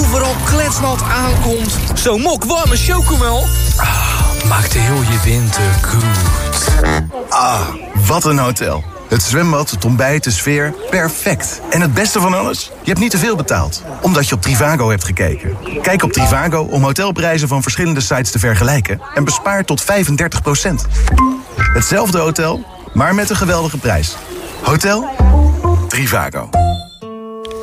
overal kletsnat aankomt. Zo'n mok warme chocomel. Ah, maakt heel je winter goed. Ah, wat een hotel. Het zwembad, het ontbijt, de sfeer, perfect. En het beste van alles? Je hebt niet te veel betaald, omdat je op Trivago hebt gekeken. Kijk op Trivago om hotelprijzen van verschillende sites te vergelijken... en bespaar tot 35% Hetzelfde hotel, maar met een geweldige prijs. Hotel Trivago.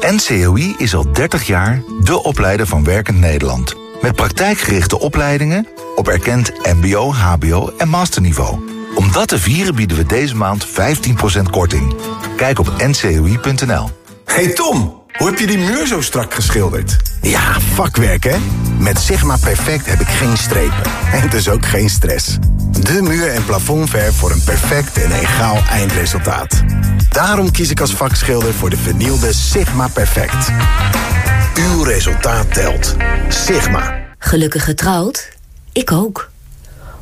NCOI is al 30 jaar de opleider van Werkend Nederland. Met praktijkgerichte opleidingen op erkend mbo, hbo en masterniveau. Om dat te vieren bieden we deze maand 15% korting. Kijk op ncoi.nl. Hey Tom, hoe heb je die muur zo strak geschilderd? Ja, vakwerk hè? Met Sigma Perfect heb ik geen strepen. En dus ook geen stress. De muur- en plafondverf voor een perfect en egaal eindresultaat. Daarom kies ik als vakschilder voor de vernielde Sigma Perfect. Uw resultaat telt. Sigma. Gelukkig getrouwd? Ik ook.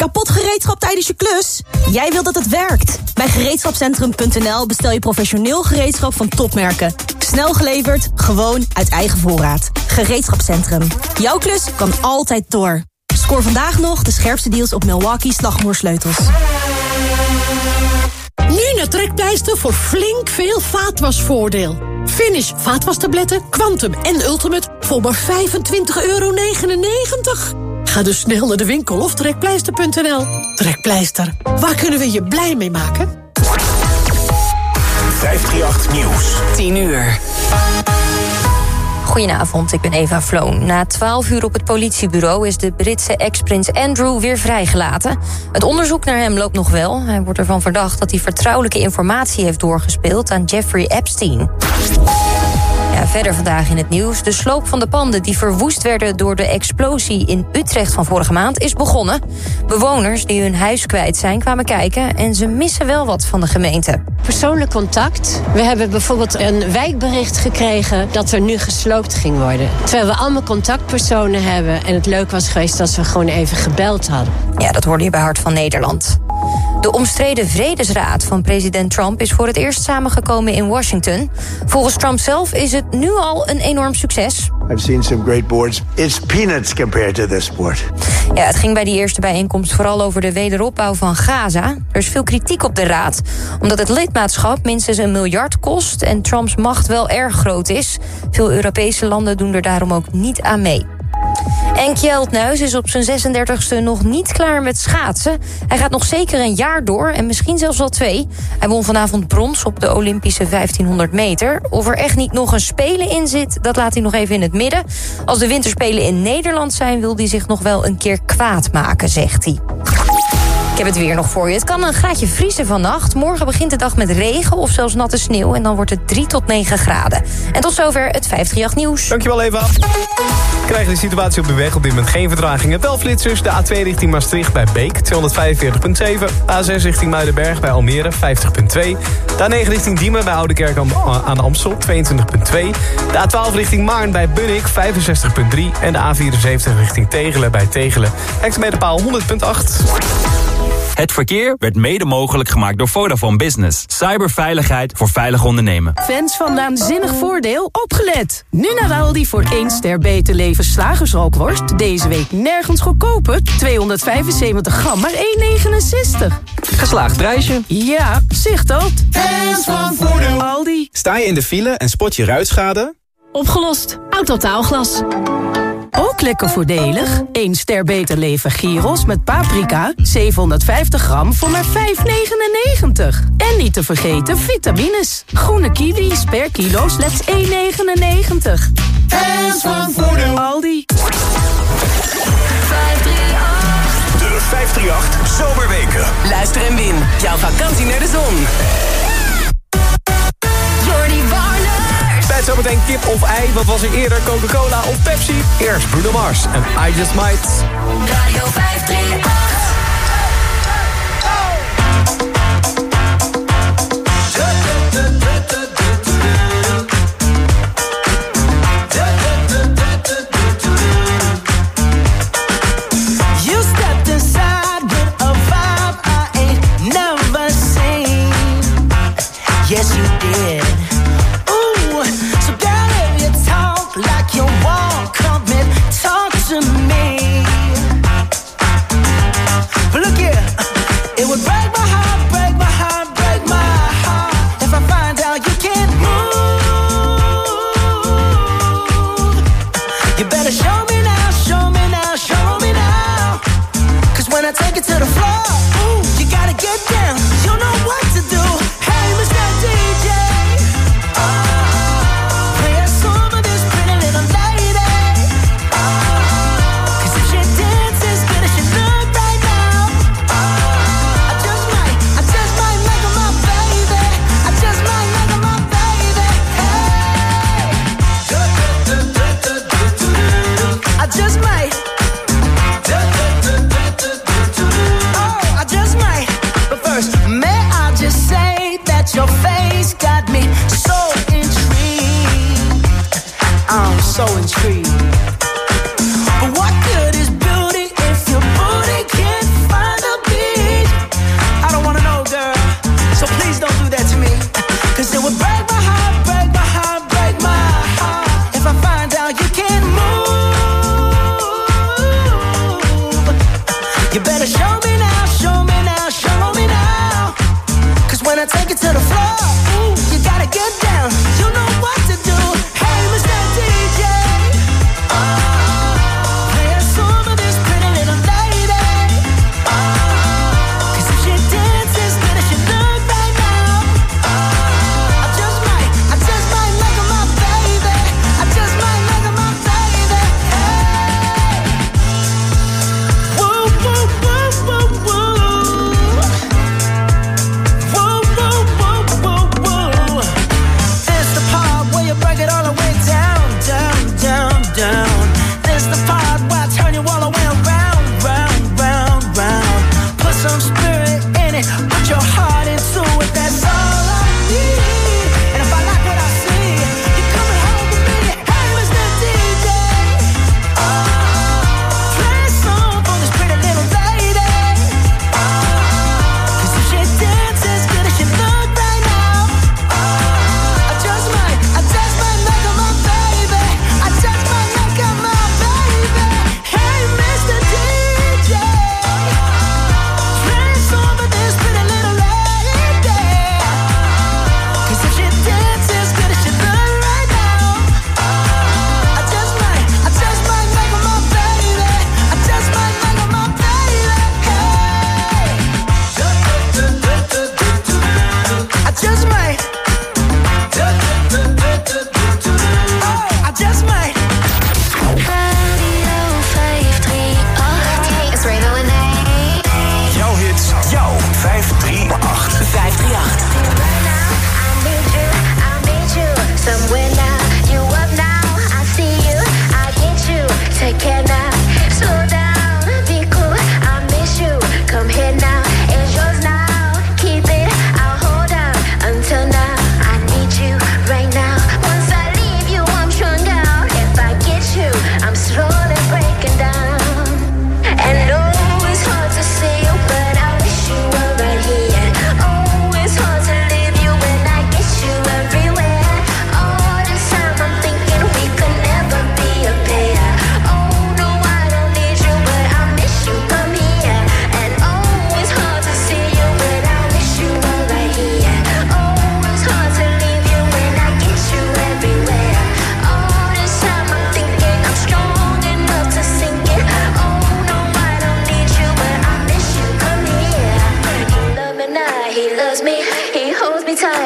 Kapot gereedschap tijdens je klus? Jij wilt dat het werkt. Bij gereedschapcentrum.nl bestel je professioneel gereedschap van topmerken. Snel geleverd, gewoon uit eigen voorraad. Gereedschapcentrum. Jouw klus kan altijd door. Scoor vandaag nog de scherpste deals op Milwaukee slagmoersleutels. Nu naar Trekpleister voor flink veel vaatwasvoordeel. Finish vaatwastabletten, Quantum en Ultimate voor maar 25,99 euro. Ga dus snel naar de winkel of trekpleister.nl. Trekpleister, waar kunnen we je blij mee maken? 538 Nieuws. 10 uur. Goedenavond, ik ben Eva Vloon. Na 12 uur op het politiebureau is de Britse ex-prins Andrew weer vrijgelaten. Het onderzoek naar hem loopt nog wel. Hij wordt ervan verdacht dat hij vertrouwelijke informatie heeft doorgespeeld aan Jeffrey Epstein. Ja, verder vandaag in het nieuws. De sloop van de panden die verwoest werden door de explosie in Utrecht van vorige maand is begonnen. Bewoners die hun huis kwijt zijn kwamen kijken en ze missen wel wat van de gemeente. Persoonlijk contact. We hebben bijvoorbeeld een wijkbericht gekregen dat er nu gesloopt ging worden. Terwijl we allemaal contactpersonen hebben en het leuk was geweest dat we gewoon even gebeld hadden. Ja, dat hoorde je bij Hart van Nederland. De omstreden vredesraad van president Trump is voor het eerst samengekomen in Washington. Volgens Trump zelf is het nu al een enorm succes. I've seen some great boards. It's peanuts compared to this board. Ja, het ging bij die eerste bijeenkomst vooral over de wederopbouw van Gaza. Er is veel kritiek op de raad, omdat het lidmaatschap minstens een miljard kost en Trumps macht wel erg groot is. Veel Europese landen doen er daarom ook niet aan mee. En Kjeld is op zijn 36e nog niet klaar met schaatsen. Hij gaat nog zeker een jaar door en misschien zelfs wel twee. Hij won vanavond brons op de Olympische 1500 meter. Of er echt niet nog een Spelen in zit, dat laat hij nog even in het midden. Als de winterspelen in Nederland zijn, wil hij zich nog wel een keer kwaad maken, zegt hij. Ik heb het weer nog voor je. Het kan een graadje vriezen vannacht. Morgen begint de dag met regen of zelfs natte sneeuw. En dan wordt het 3 tot 9 graden. En tot zover het 538 nieuws. Dankjewel Eva. Krijgen de situatie op de weg. Op dit moment geen vertragingen. Wel flitsers. De A2 richting Maastricht bij Beek 245.7. A6 richting Muidenberg bij Almere 50.2. De A9 richting Diemen bij Oudekerk aan Amstel 22.2. De A12 richting Maarn bij Bunnik 65.3. En de A74 richting Tegelen bij Tegelen. Hectometerpaal 100.8. Het verkeer werd mede mogelijk gemaakt door Vodafone Business. Cyberveiligheid voor veilig ondernemen. Fans van Naanzinnig Voordeel, opgelet! Nu naar Aldi voor 1 ster beter leven slagersrookworst. Deze week nergens goedkoper. 275 gram, maar 1,69. Geslaagd prijsje. Ja, zicht dat. Fans van Voordeel. Aldi. Sta je in de file en spot je ruitschade? Opgelost. Autotaalglas. Ook lekker voordelig. 1 ster beter leven gyros met paprika. 750 gram voor maar 5,99. En niet te vergeten vitamines. Groene kiwis per kilo slechts 1,99. En van Voordeel. Aldi. 538. De 538 Zomerweken. Luister en win. Jouw vakantie naar de zon. Zometeen kip of ei. Wat was er eerder? Coca-Cola of Pepsi? Eerst Bruno Mars en I Just Might. Radio 538. take it to the floor. Ooh, you gotta get down. You know what to do.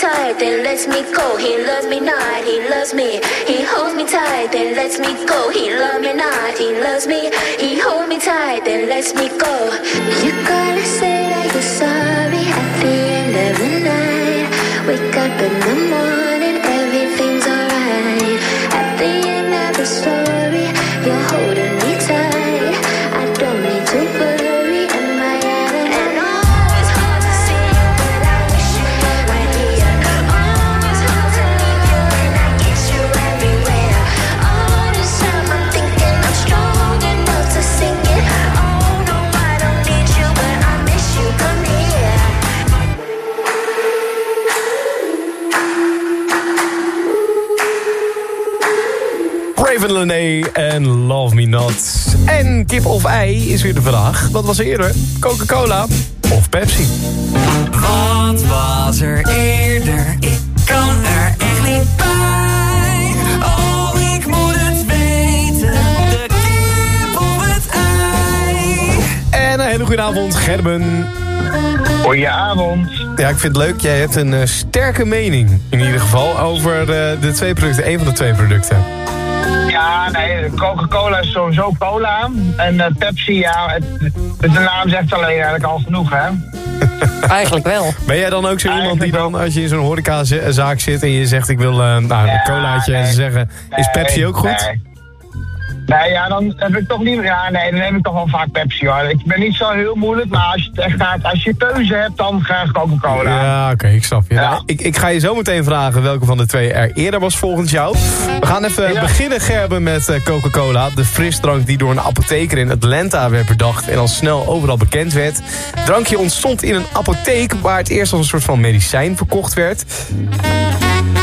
Tight, then lets me go. He loves me not, he loves me. He holds me tight, then lets me go. He loves me not, he loves me. He holds me tight, then lets me go. You gotta say that you're sorry at the end of the night. Wake up in the morning, Raven Lene en Love Me Not. En kip of ei is weer de vraag. Wat was er eerder? Coca-Cola of Pepsi? Wat was er eerder? Ik kan er echt niet bij. Oh, ik moet het weten. De kip of het ei. En een hele goede avond, Gerben. Goedenavond. Ja, ik vind het leuk. Jij hebt een eh, sterke mening, in ieder geval, over eh, de twee producten. Een van de twee producten. Ja, nee, Coca-Cola is sowieso cola. En eh, Pepsi, ja, het, de naam zegt alleen eigenlijk al genoeg, hè? Eigenlijk wel. Ben jij dan ook zo iemand die dan, als je in zo'n horecazaak zit... en je zegt, ik wil eh, nou, een colaatje... en ze zeggen, is Pepsi ook goed? Nee. Ja, dan heb ik toch niet. Ja, nee, dan neem ik toch wel vaak Pepsi hoor. Ik ben niet zo heel moeilijk, maar als je het echt gaat, als je keuze hebt, dan graag Coca-Cola. Ja, oké, ik snap je. Nou, ik, ik ga je zo meteen vragen welke van de twee er eerder was volgens jou. We gaan even beginnen, Gerben, met eh, Coca-Cola. De frisdrank die door een apotheker in Atlanta werd bedacht... en al snel overal bekend werd. Het drankje ontstond in een apotheek... waar het eerst als een soort van medicijn verkocht werd.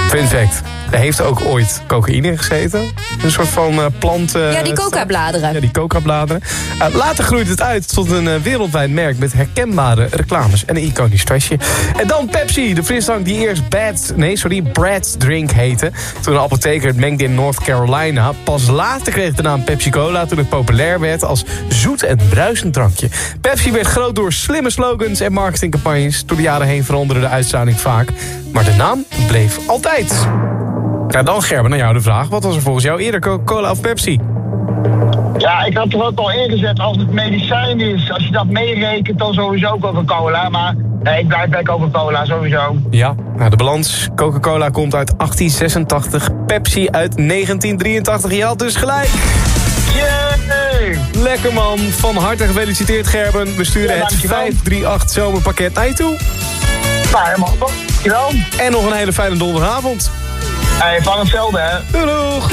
Fun fact. Er heeft ook ooit cocaïne gezeten. Een soort van eh, plant... Ja, die coca-bladeren. Ja, die coca-bladeren. Eh, later groeit het uit tot een eh, wereldwijd merk... met herkenbare reclames en een iconisch flesje. En dan Pepsi, de frisdrank die eerst Bad, nee, sorry, Brad's Drink heette. Toen een apotheker het mengde in North Carolina. Pas later kreeg de naam Pepsi Cola toen het populair werd... als zoet en bruisend drankje. Pepsi werd groot door slimme slogans en marketingcampagnes. Door de jaren heen veranderde de uitstraling vaak. Maar de naam bleef altijd. Ja, dan Gerben, naar jou de vraag. Wat was er volgens jou eerder, Coca-Cola of Pepsi? Ja, ik had er ook al ingezet als het medicijn is. Als je dat meerekent, dan sowieso Coca-Cola. Maar nee, ik blijf bij Coca-Cola, sowieso. Ja, nou, de balans. Coca-Cola komt uit 1886, Pepsi uit 1983. Je had dus gelijk. Yay! Lekker man, van harte gefeliciteerd Gerben. We sturen Ja, het dankjewel. 538 zomerpakket naar je toe. Nou, helemaal top. Dankjewel. En nog een hele fijne donderdagavond. Hey, van hetzelfde, hè. Doei doeg.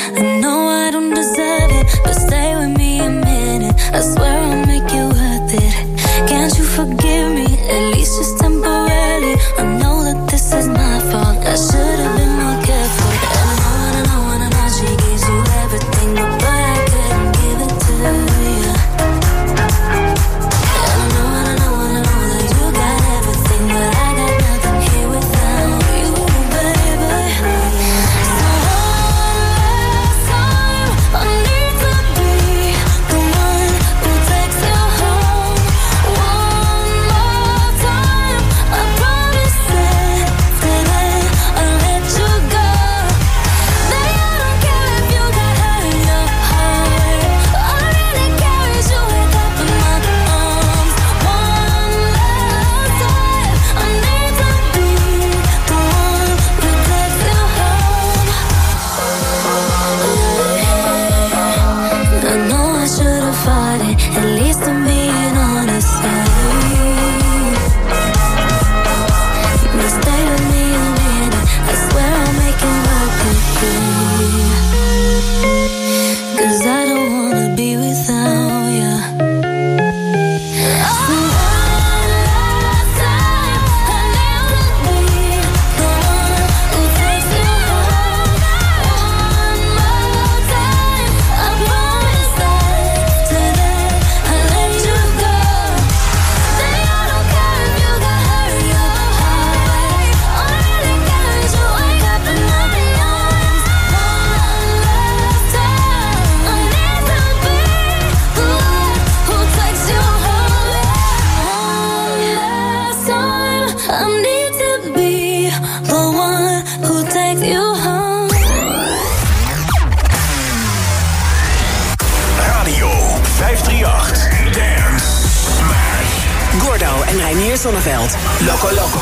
I Reinier Zonneveld. Loco Loco.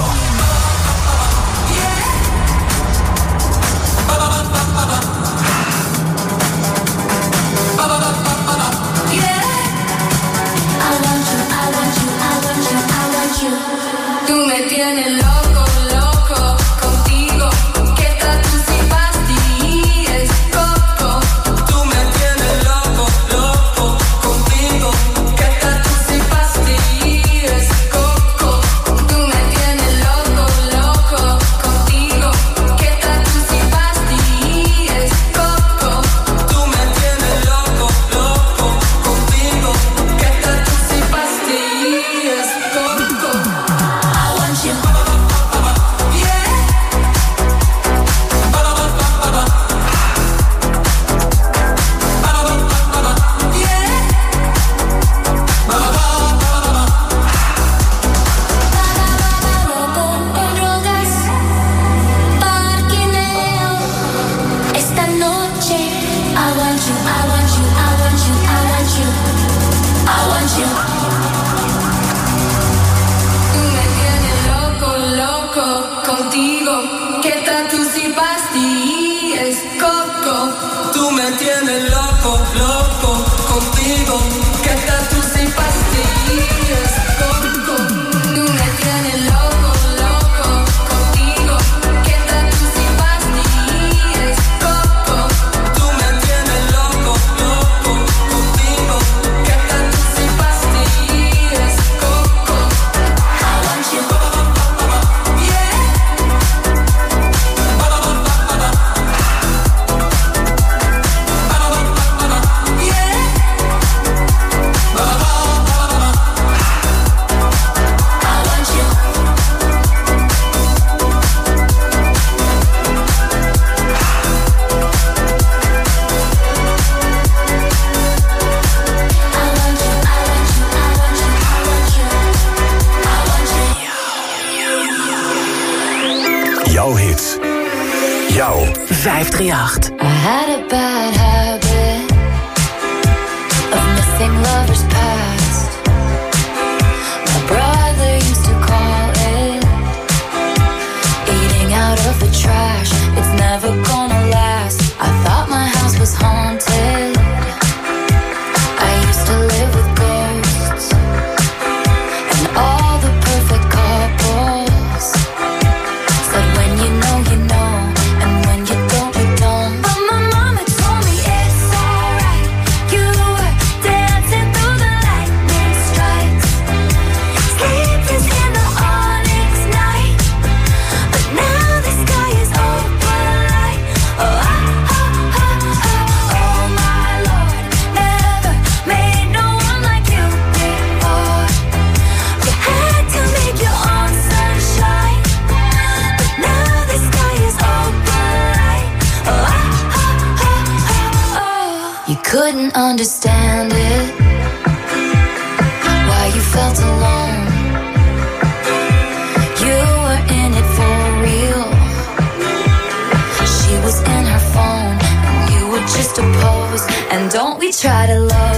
Tú me tienes loco. try to love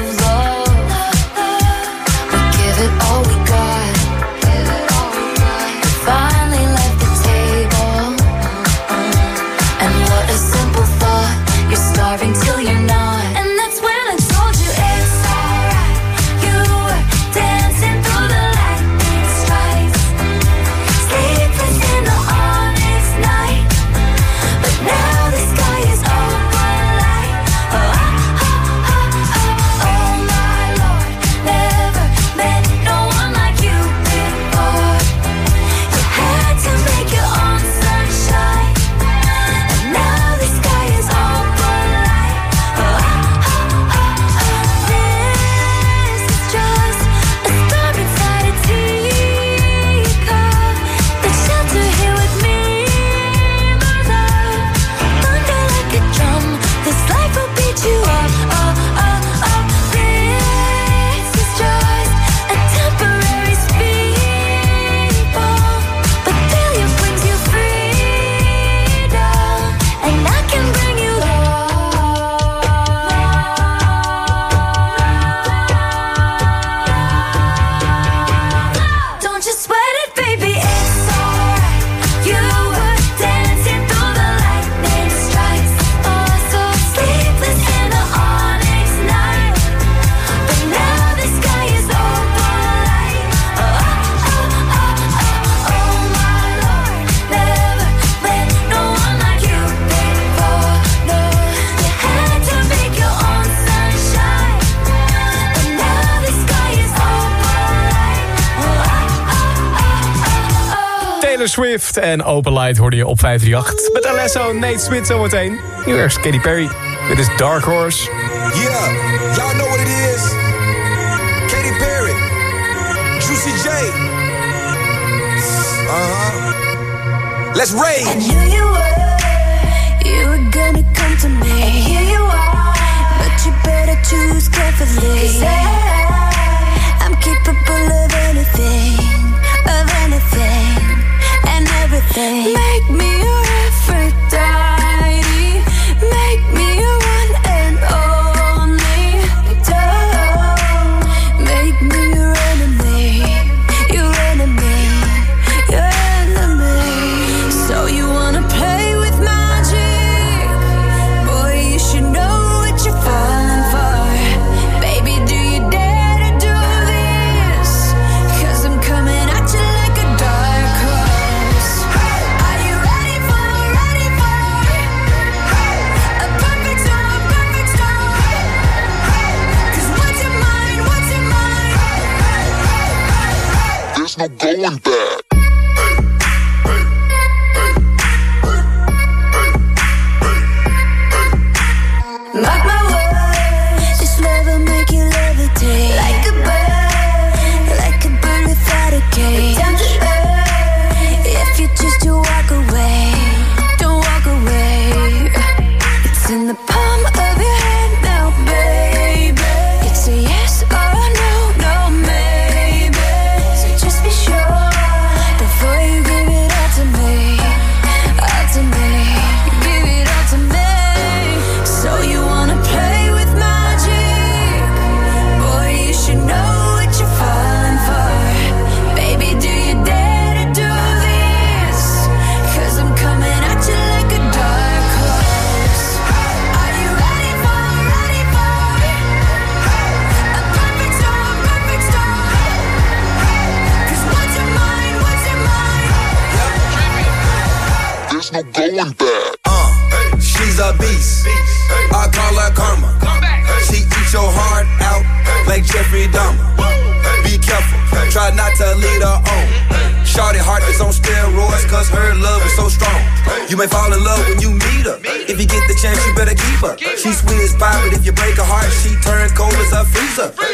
Taylor Swift en Open Light hoorde je op 538. Met Alesso, Nate Smit zometeen. Nu eerst Katy Perry. Dit is Dark Horse. Yeah, y'all know what it is. Katy Perry. Juicy J. Uh-huh. Let's rage. I here you were, you were gonna come to me. And here you are, but you better choose carefully. Cause I, I'm capable of anything, of anything. everything. Make me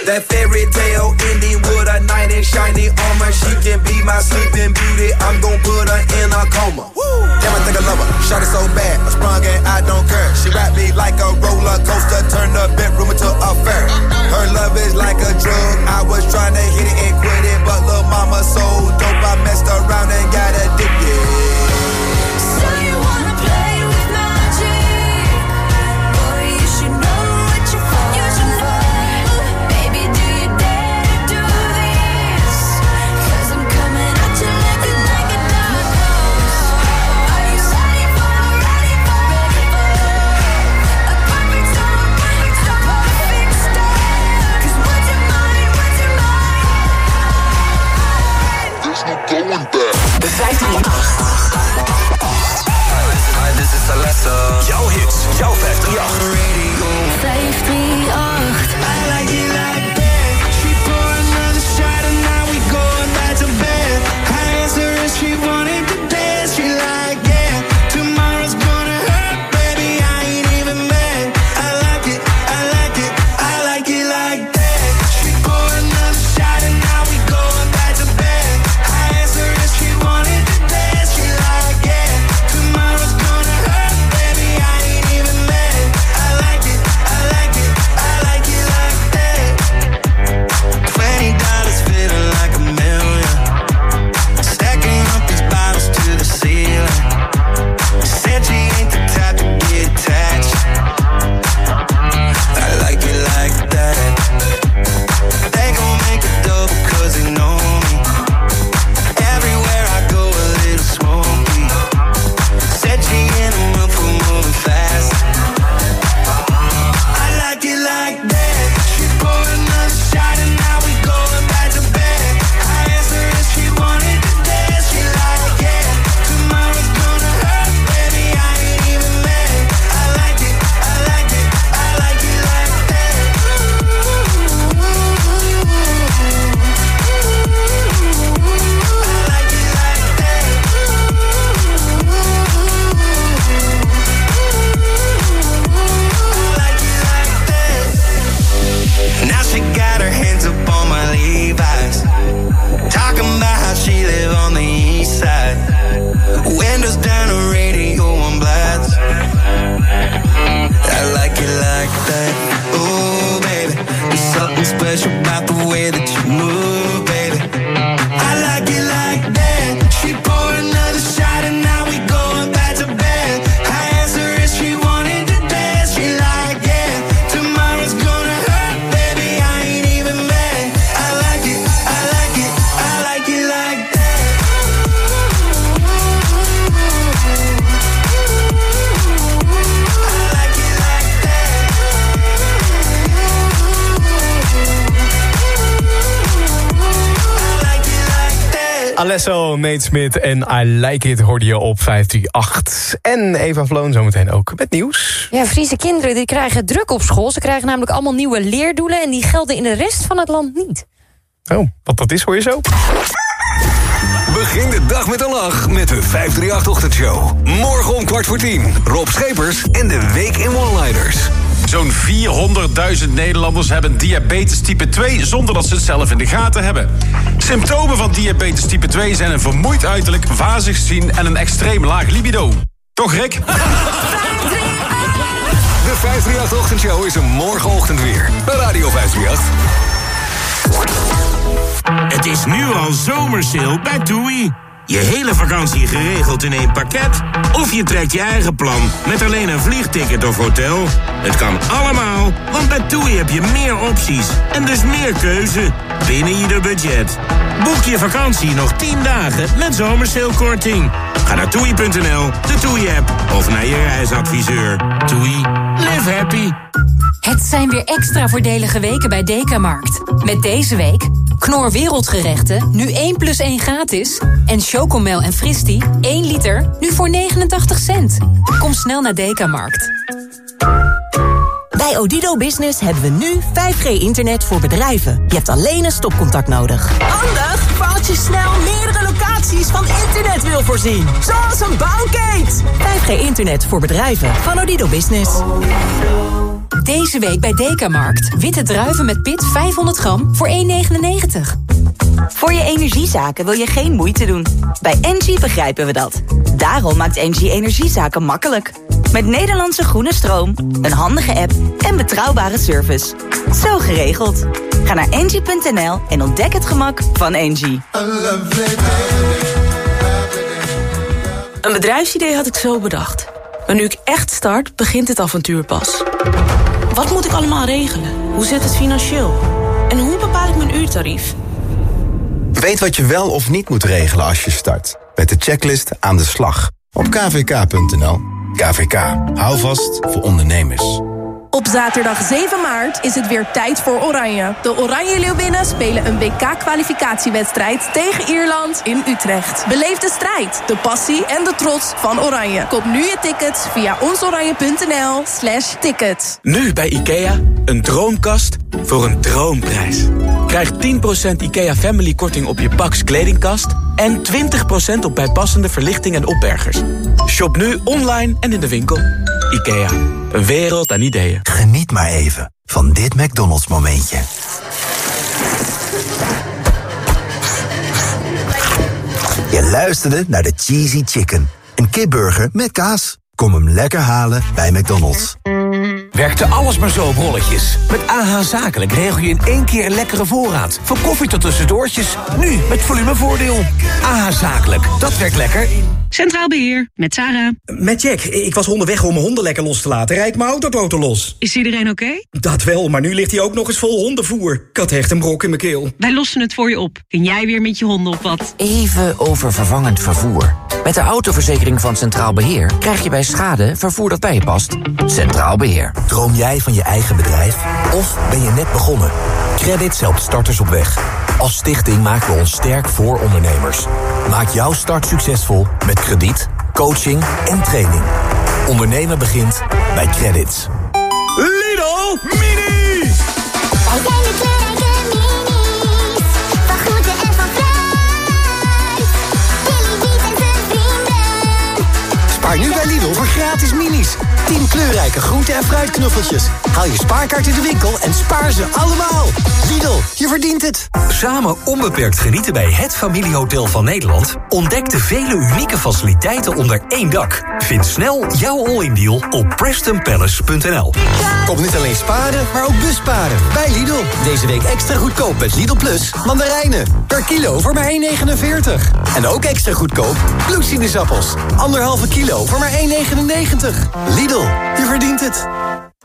that thing. rain. Nate Smith en I Like It hoorde je op 538. En Eva Vloon zometeen ook met nieuws. Ja, Friese kinderen die krijgen druk op school. Ze krijgen namelijk allemaal nieuwe leerdoelen... en die gelden in de rest van het land niet. Oh, wat dat is hoor je zo. Begin de dag met een lach met de 538-ochtendshow. Morgen om kwart voor tien. Rob Schepers en de Week in One-Liners. Zo'n 400.000 Nederlanders hebben diabetes type 2 zonder dat ze het zelf in de gaten hebben. Symptomen van diabetes type 2 zijn een vermoeid uiterlijk, wazig zien en een extreem laag libido. Toch, Rick? De 538-ochtendshow is er morgenochtend weer. Bij Radio 538. Het is nu al zomersale bij TUI. Je hele vakantie geregeld in één pakket? Of je trekt je eigen plan met alleen een vliegticket of hotel? Het kan allemaal, want bij TUI heb je meer opties en dus meer keuze binnen ieder budget. Boek je vakantie nog 10 dagen met zomersalekorting. Ga naar toei.nl, de TUI-app of naar je reisadviseur. TUI, live happy. Het zijn weer extra voordelige weken bij Dekamarkt. Met deze week Knor Wereldgerechten, nu 1 plus 1 gratis. En Chocomel en Fristi, 1 liter, nu voor 89 cent. Kom snel naar Dekamarkt. Bij Odido Business hebben we nu 5G-internet voor bedrijven. Je hebt alleen een stopcontact nodig. Handig voor als je snel meerdere locaties van internet wil voorzien. Zoals een bouwkate. 5G-internet voor bedrijven van Odido Business. Deze week bij Dekamarkt. Witte druiven met pit 500 gram voor 1,99. Voor je energiezaken wil je geen moeite doen. Bij Engie begrijpen we dat. Daarom maakt Engie energiezaken makkelijk. Met Nederlandse groene stroom, een handige app en betrouwbare service. Zo geregeld. Ga naar engie.nl en ontdek het gemak van Engie. Een bedrijfsidee had ik zo bedacht. Maar nu ik echt start, begint het avontuur pas. Wat moet ik allemaal regelen? Hoe zit het financieel? En hoe bepaal ik mijn uurtarief? Weet wat je wel of niet moet regelen als je start. Met de checklist aan de slag. Op kvk.nl. KVK. Hou vast voor ondernemers. Op zaterdag 7 maart is het weer tijd voor Oranje. De Oranje Leeuwinnen spelen een WK-kwalificatiewedstrijd tegen Ierland in Utrecht. Beleef de strijd, de passie en de trots van Oranje. Koop nu je tickets via onsoranje.nl slash tickets. Nu bij IKEA, een droomkast voor een droomprijs. Krijg 10% IKEA Family korting op je Pax kledingkast... en 20% op bijpassende verlichting en opbergers. Shop nu online en in de winkel. IKEA, een wereld aan ideeën. Geniet maar even van dit McDonald's momentje. Je luisterde naar de Cheesy Chicken. Een kipburger met kaas. Kom hem lekker halen bij McDonald's. Werkte alles maar zo op rolletjes. Met AH Zakelijk regel je in één keer een lekkere voorraad. Van koffie tot tussendoortjes. Nu met volumevoordeel. AH Zakelijk, dat werkt lekker. Centraal Beheer, met Sarah. Met Jack. Ik was onderweg om mijn honden lekker los te laten. Rijd mijn autoboten los. Is iedereen oké? Dat wel, maar nu ligt hij ook nog eens vol hondenvoer. Ik had echt een brok in mijn keel. Wij lossen het voor je op. Kun jij weer met je honden op wat? Even over vervangend vervoer. Met de autoverzekering van Centraal Beheer krijg je bij schade vervoer dat bij je past. Centraal Beheer. Droom jij van je eigen bedrijf? Of ben je net begonnen? Credit helpt starters op weg. Als stichting maken we ons sterk voor ondernemers. Maak jouw start succesvol met krediet, coaching en training. Ondernemen begint bij Credits. Lidl Mini! Spaar nu bij Lidl voor gratis minis. 10 kleurrijke groente- en fruitknuffeltjes. Haal je spaarkaart in de winkel en spaar ze allemaal. Lidl, je verdient het. Samen onbeperkt genieten bij het familiehotel van Nederland. Ontdek de vele unieke faciliteiten onder één dak. Vind snel jouw all-in deal op PrestonPalace.nl. Kom niet alleen sparen, maar ook busparen. Bij Lidl. Deze week extra goedkoop met Lidl Plus mandarijnen. Per kilo voor maar 1,49. En ook extra goedkoop bloedsinusappels. Anderhalve kilo voor maar 1,99. Lidl, je verdient het.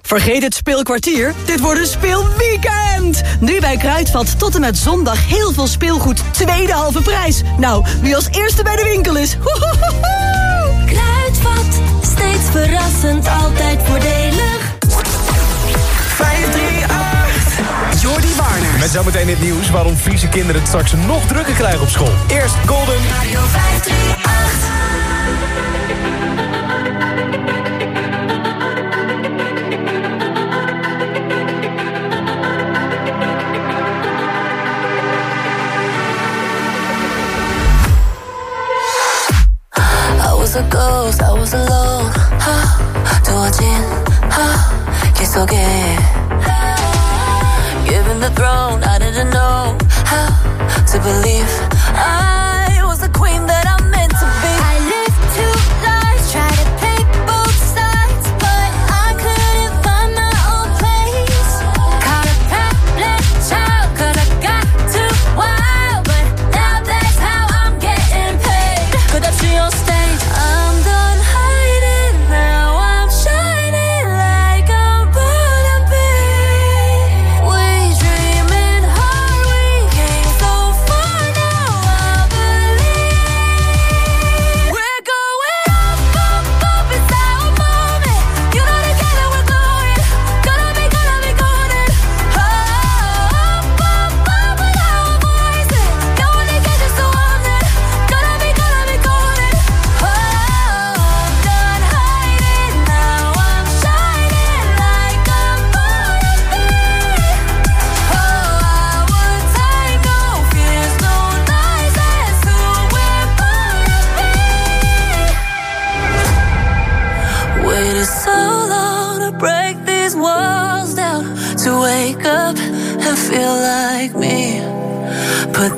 Vergeet het speelkwartier, dit wordt een speelweekend! Nu bij Kruidvat tot en met zondag heel veel speelgoed tweede halve prijs. Nou, wie als eerste bij de winkel is! Kruidvat, steeds verrassend, altijd voordelig. 538, Jordi Warner. Met zometeen het nieuws waarom Friese kinderen het straks nog drukker krijgen op school. Eerst Golden. Radio 538. a ghost, I was alone. Given the throne, I didn't know how to believe I was the queen.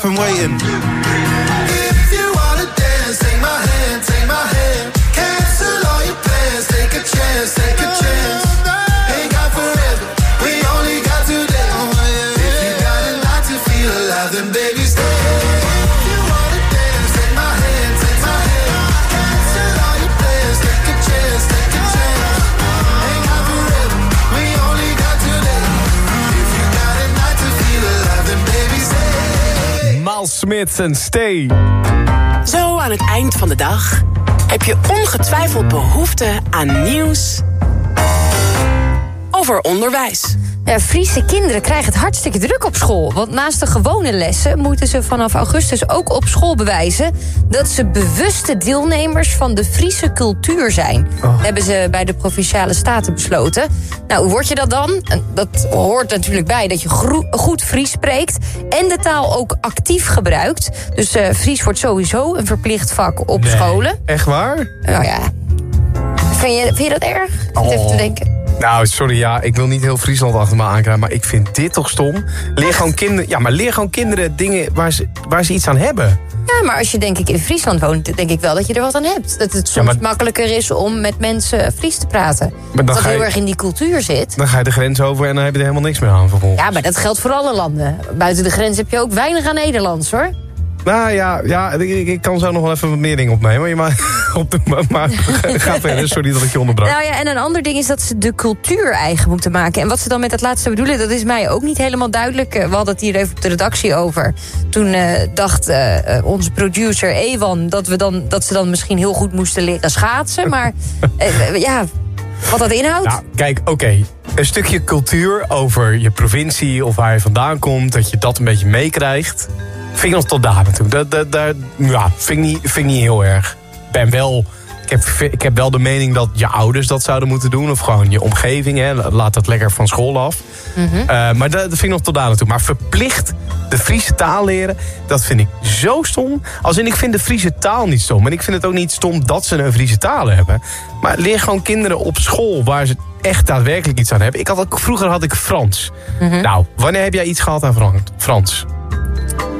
Up, I'm waiting. Stay. Zo aan het eind van de dag heb je ongetwijfeld behoefte aan nieuws over onderwijs. Ja, Friese kinderen krijgen het hartstikke druk op school. Want naast de gewone lessen moeten ze vanaf augustus ook op school bewijzen... dat ze bewuste deelnemers van de Friese cultuur zijn. Dat hebben ze bij de Provinciale Staten besloten. Nou, hoe word je dat dan? Dat hoort natuurlijk bij dat je goed Fries spreekt... en de taal ook actief gebruikt. Dus eh, Fries wordt sowieso een verplicht vak op scholen. Echt waar? Nou ja, vind je, vind je dat erg? Zit even te denken. Nou, sorry, ja, ik wil niet heel Friesland achter me aankrijgen... maar ik vind dit toch stom. Leer gewoon kinderen, ja, maar leer gewoon kinderen dingen waar ze, waar ze iets aan hebben. Ja, maar als je denk ik in Friesland woont, denk ik wel dat je er wat aan hebt. Dat het soms maar- makkelijker is om met mensen Fries te praten. dan dat ga je- heel erg in die cultuur zit. Dan ga je de grens over en dan heb je er helemaal niks meer aan vervolgens. Ja, maar dat geldt voor alle landen. Buiten de grens heb je ook weinig aan Nederlands, hoor. Nou ja, ja ik, kan zo nog wel even wat meer dingen opnemen. Maar, op de, maar, maar ga verder, sorry dat ik je onderbrak. Nou ja, en een ander ding is dat ze de cultuur eigen moeten maken. En wat ze dan met dat laatste bedoelen, dat is mij ook niet helemaal duidelijk. Eh, We hadden het hier even op de redactie over. Toen eh, dacht eh, onze producer Ewan dat, we dan, dat ze dan misschien heel goed moesten leren schaatsen. Maar ja, wat dat inhoudt... Nou, kijk, oké. Een stukje cultuur over je provincie of waar je vandaan komt... dat je dat een beetje meekrijgt... vind ik nog tot daar naartoe. Dat, dat, dat, ja, vind ik, niet, vind ik niet heel erg. Ik ben wel... Ik heb, ik heb wel de mening dat je ouders dat zouden moeten doen. Of gewoon je omgeving. Hè. Laat dat lekker van school af. Eh, maar dat, vind ik nog tot daar naartoe. Maar verplicht de Friese taal leren, dat vind ik zo stom. Als in, ik vind de Friese taal niet stom. En ik vind het ook niet stom dat ze een Friese taal hebben. Maar leer gewoon kinderen op school waar ze echt daadwerkelijk iets aan hebben. Ik had ook, vroeger had ik Frans. Nou, wanneer heb jij iets gehad aan Fran- Frans?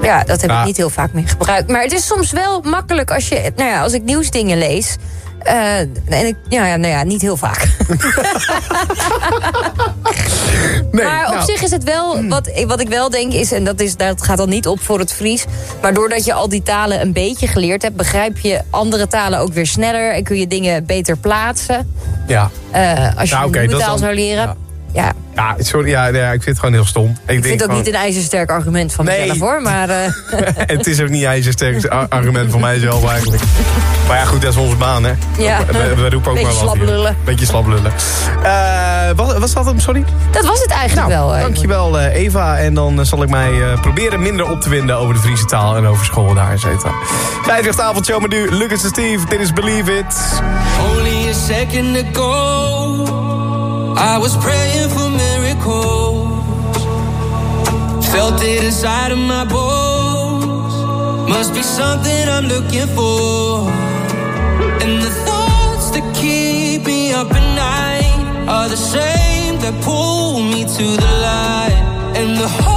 Ja, dat heb Ja. ik niet heel vaak meer gebruikt. Maar het is soms wel makkelijk als je, nou ja, als ik nieuwsdingen lees. eh, en ik, ja, ja, nou ja, niet heel vaak. maar op nou. zich is het wel, wat, wat ik wel denk is, en dat, is, dat gaat dan niet op voor het Fries. Maar doordat je al die talen een beetje geleerd hebt, begrijp je andere talen ook weer sneller. En kun je dingen beter plaatsen. Ja. Eh, als je Nou, een is taal zou leren. Ja. Ja, sorry, ja, ja, ik vind het gewoon heel stom. Ik, Ik vind het ook niet een ijzersterk argument van Nee. mezelf hoor. Maar eh, het is ook niet ijzersterk ar- argument voor mijzelf eigenlijk. Maar ja, goed, dat is onze baan, hè. Ja. We, we roepen ook Beetje maar wat slap hier. lullen. Beetje slap lullen. Eh, wat, was dat hem, sorry? dat was het eigenlijk Nou, wel. eh. dankjewel eh, Eva. En dan zal ik mij eh, proberen minder op te winden over de Friese taal en over school daar, et cetera. Vrijdagavond, met nu. Lucas en Steve, dit is Believe It. Only a second ago, I was praying for miracles. Felt it inside of my bones. Must be something I'm looking for. And the thoughts that keep me up at night are the same that pull me to the light. And the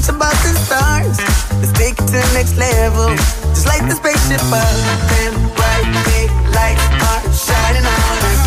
reach about the stars. Let's take it to the next level. Just like the spaceship up and bright, big lights are shining on.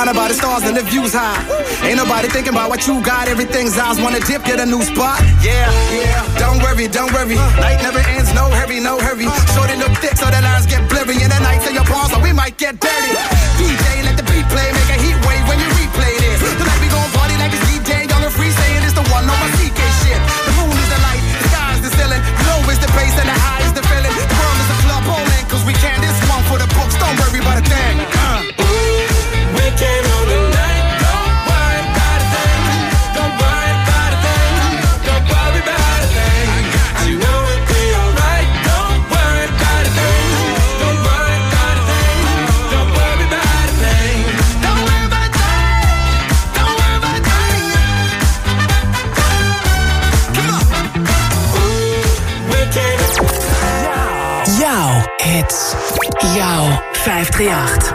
Blinded by the stars and the views high. Ain't nobody thinking about what you got. Everything's eyes wanna dip, get a new spot. Yeah, yeah. Don't worry, don't worry. Night never ends, no hurry, no hurry. Shorty look thick so the lines get blurry. In the night till your paws, so we might get dirty. jouw 538.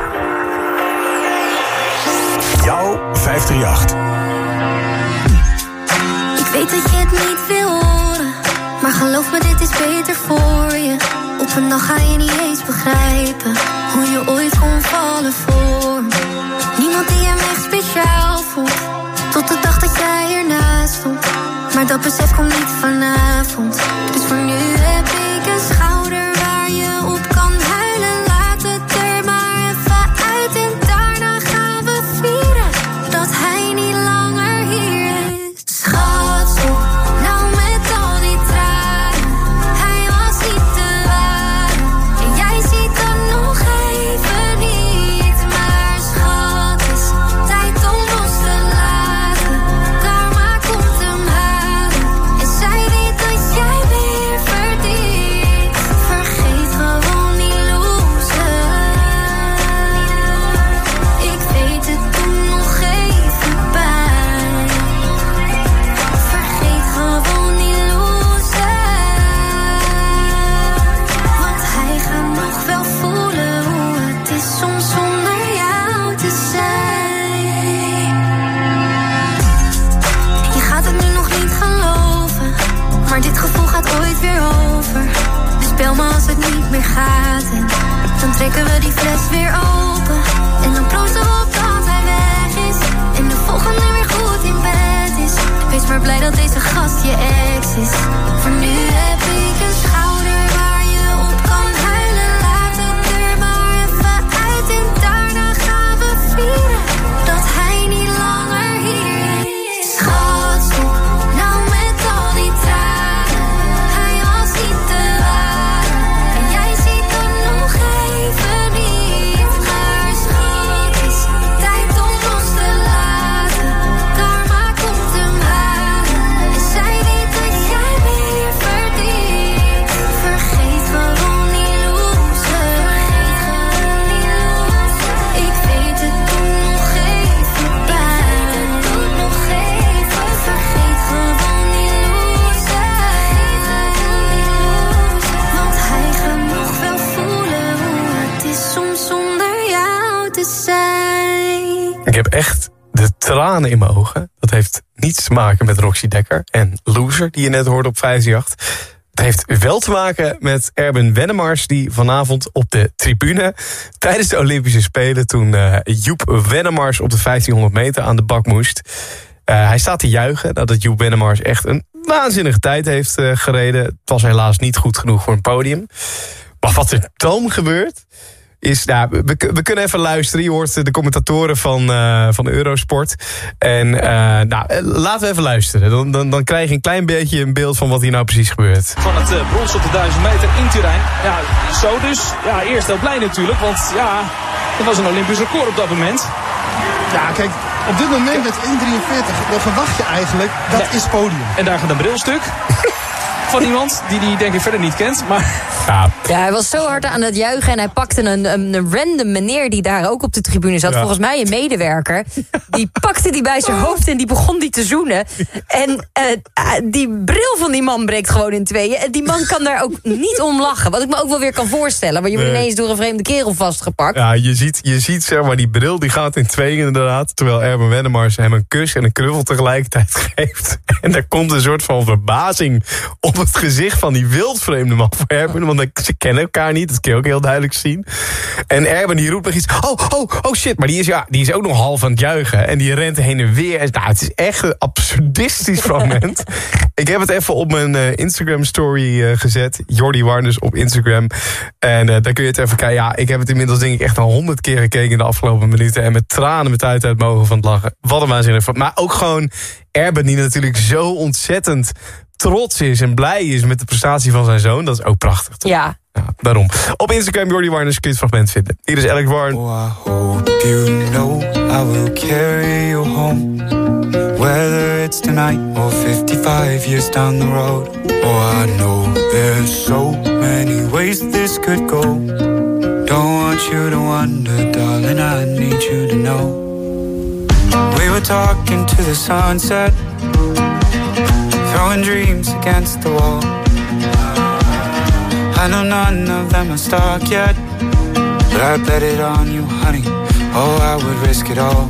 Jouw 538. Ik weet dat je het niet wil horen, maar geloof me, dit is beter voor je. Op een dag ga je niet eens begrijpen hoe je ooit kon vallen voor Niemand die hem echt speciaal voelt, tot de dag dat jij ernaast stond. Maar dat besef komt niet vanavond, dus voor nu heb ik. En dan proosten we op dat hij weg is. En de volgende weer goed in bed is. Wees maar blij dat deze gast je ex is. Voor nu in mijn ogen. Dat heeft niets te maken met Roxy Dekker en Loser, die je net hoorde op 538. Het heeft wel te maken met Erben Wennemars... die vanavond op de tribune tijdens de Olympische Spelen... toen uh, Joep Wennemars op de 1500 meter aan de bak moest... Uh, hij staat te juichen nadat Joep Wennemars echt een waanzinnige tijd heeft uh, gereden. Het was helaas niet goed genoeg voor een podium. Maar wat er dan gebeurt is, nou, we, we, kunnen even luisteren. Je hoort de commentatoren van, uh, van Eurosport. En uh, nou, laten we even luisteren. Dan, dan, dan krijg je een klein beetje een beeld van wat hier nou precies gebeurt. Van het uh, brons op de 1000 meter in Turijn. Ja, zo dus. Ja, eerst heel blij natuurlijk. Want ja, dat was een Olympisch record op dat moment. Ja, kijk, op dit moment met 1,43, wat verwacht je eigenlijk? Dat ja. is podium. En daar gaat een brilstuk. van iemand die die denk ik verder niet kent. Maar... Ja. ja, hij was zo hard aan het juichen en hij pakte een, een, een random meneer die daar ook op de tribune zat. Ja. Volgens mij een medewerker. Die pakte die bij zijn hoofd en die begon die te zoenen. En uh, die bril van die man breekt gewoon in tweeën. En die man kan daar ook niet om lachen. Wat ik me ook wel weer kan voorstellen. Want je wordt nee. ineens door een vreemde kerel vastgepakt. Ja, je ziet, je ziet zeg maar die bril die gaat in tweeën inderdaad. Terwijl Erben Wennemars hem een kus en een knuffel tegelijkertijd geeft. En er komt een soort van verbazing op het gezicht van die wildvreemde man voor Erben. Want ze kennen elkaar niet, dat kun je ook heel duidelijk zien. En Erben die roept nog iets. Oh, oh, oh shit. Maar die is, ja, die is ook nog half aan het juichen. En die rent heen en weer. Nou, het is echt een absurdistisch fragment. Ik heb het even op mijn uh, Instagram story uh, gezet. Jordi Warners op Instagram. En uh, daar kun je het even kijken. Ja, ik heb het inmiddels denk ik echt al honderd keer gekeken in de afgelopen minuten. En met tranen met uit uit mogen van het lachen. Wat een waanzinnig. Maar ook gewoon Erben die natuurlijk zo ontzettend trots is en blij is met de prestatie van zijn zoon. Dat is ook prachtig. Toch? Ja. ja. Daarom. Op Instagram Jordi Warners kun je het fragment vinden. Hier is Alex Warren. Oh, I hope you know I will carry you home. Whether it's tonight or 55 years down the road. Oh, I know there's so many ways this could go. Don't want you to wonder, darling, I need you to know. We were talking to the sunset Throwing dreams against the wall. I know none of them are stuck yet. But I bet it on you, honey. Oh, I would risk it all.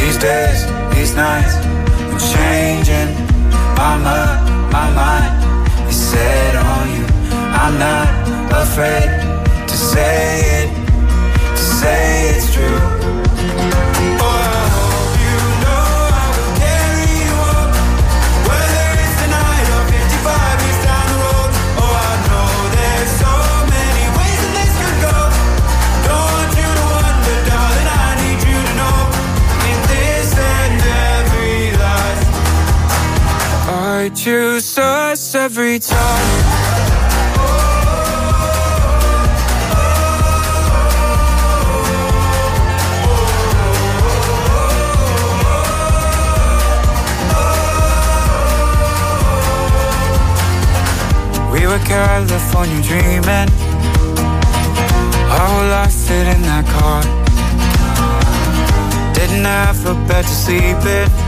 These days, these nights, I'm changing. My mind, my mind is set on you. I'm not afraid to say it, to say it's true. I choose us every time. We were California dreaming. Our whole life fit in that car. Didn't have a bed to sleep in.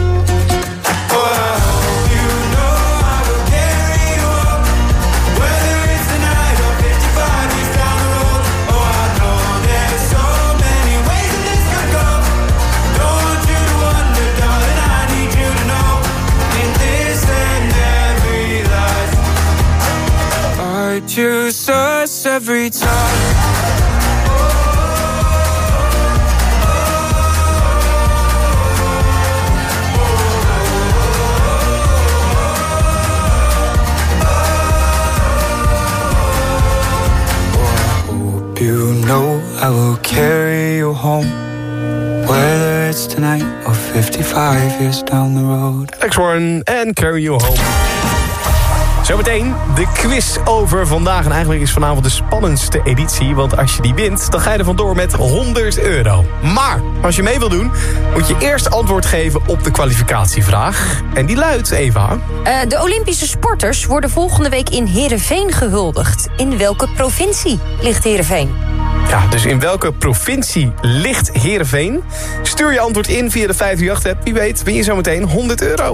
Every time. You know I will carry you home. Whether it's tonight or 55 years down the road. Alex Warren en Carry You Home. Zometeen de quiz over vandaag. En eigenlijk is vanavond de spannendste editie. Want als je die wint, dan ga je er vandoor met 100 euro. Maar als je mee wil doen, moet je eerst antwoord geven op de kwalificatievraag. En die luidt, Eva. Uh, de Olympische sporters worden volgende week in Heerenveen gehuldigd. In welke provincie ligt Heerenveen? Ja, dus in welke provincie ligt Heerenveen? Stuur je antwoord in via de 538-app. Wie weet win je zometeen 100 euro.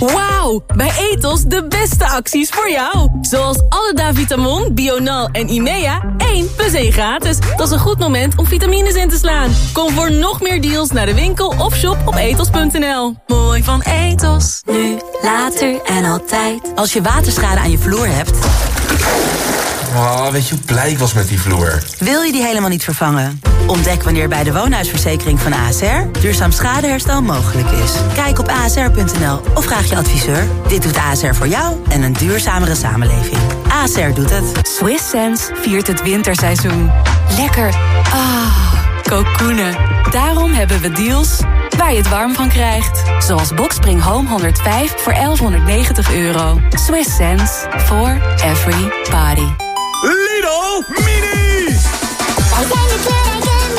Wauw, bij Ethos de beste acties voor jou. Zoals alle Davitamon, Bional en Imea, 1 plus 1 gratis. Dat is een goed moment om vitamines in te slaan. Kom voor nog meer deals naar de winkel of shop op ethos.nl. Mooi van Ethos. Nu, later en altijd. Als je waterschade aan je vloer hebt... Oh, weet je hoe blij ik was met die vloer? Wil je die helemaal niet vervangen? Ontdek wanneer bij de woonhuisverzekering van ASR duurzaam schadeherstel mogelijk is. Kijk op asr.nl of vraag je adviseur. Dit doet ASR voor jou en een duurzamere samenleving. ASR doet het. Swiss Sense viert het winterseizoen. Lekker. Ah, kokoenen. Daarom hebben we deals waar je het warm van krijgt. Zoals Boxspring Home 105 voor 1190 euro. Swiss sense for every body. Lidl Mini! Wij zijn de kleurrijke minis.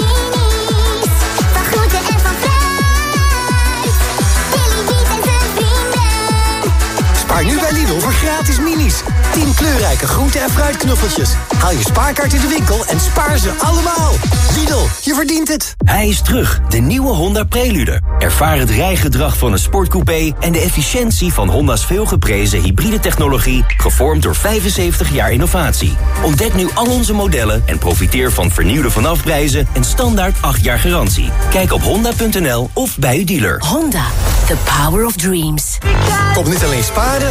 Spaar nu bij Lidl voor gratis minis. 10 kleurrijke groente- en fruitknuffeltjes. Haal je spaarkaart in de winkel en spaar ze allemaal. Lidl, je verdient het. Hij is terug, de nieuwe Honda Prelude. Ervaar het rijgedrag van een sportcoupé en de efficiëntie van Honda's veelgeprezen hybride technologie, gevormd door 75 jaar innovatie. Ontdek nu al onze modellen en profiteer van vernieuwde vanafprijzen en standaard 8 jaar garantie. Kijk op honda.nl of bij uw dealer. Honda, the power of dreams. Kom niet alleen sparen,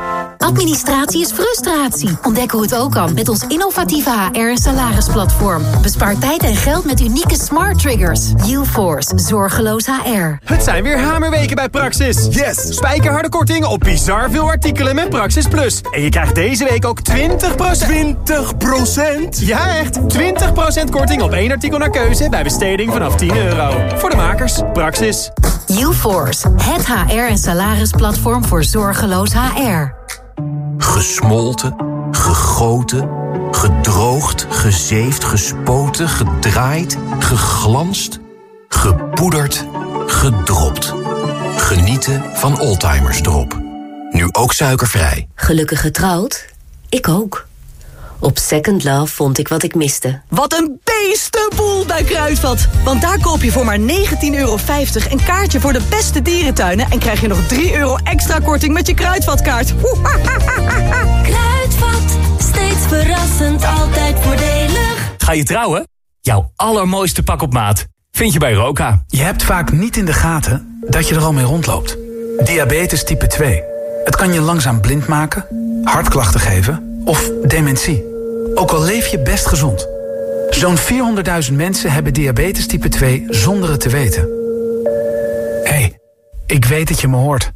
Administratie is frustratie. Ontdek hoe het ook kan met ons innovatieve HR- en salarisplatform. Bespaar tijd en geld met unieke smart triggers. UForce, zorgeloos HR. Het zijn weer hamerweken bij Praxis. Yes! Spijkerharde korting op bizar veel artikelen met Praxis Plus. En je krijgt deze week ook 20%... 20%? Ja, echt! 20% korting op één artikel naar keuze bij besteding vanaf 10 euro. Voor de makers, Praxis. UForce, het HR- en salarisplatform voor zorgeloos HR. Gesmolten, gegoten, gedroogd, gezeefd, gespoten, gedraaid, geglanst, gepoederd, gedropt. Genieten van Oldtimers Drop. Nu ook suikervrij. Gelukkig getrouwd? Ik ook. Op Second Love vond ik wat ik miste. Wat een beestenboel bij Kruidvat. Want daar koop je voor maar 19,50 euro een kaartje voor de beste dierentuinen... en krijg je nog 3 euro extra korting met je Kruidvatkaart. Kruidvat, steeds verrassend, altijd voordelig. Ga je trouwen? Jouw allermooiste pak op maat vind je bij Roka. Je hebt vaak niet in de gaten dat je er al mee rondloopt. Diabetes type 2. Het kan je langzaam blind maken, hartklachten geven of dementie. Ook al leef je best gezond. Zo'n 400.000 mensen hebben diabetes type 2 zonder het te weten. Hey, ik weet dat je me hoort.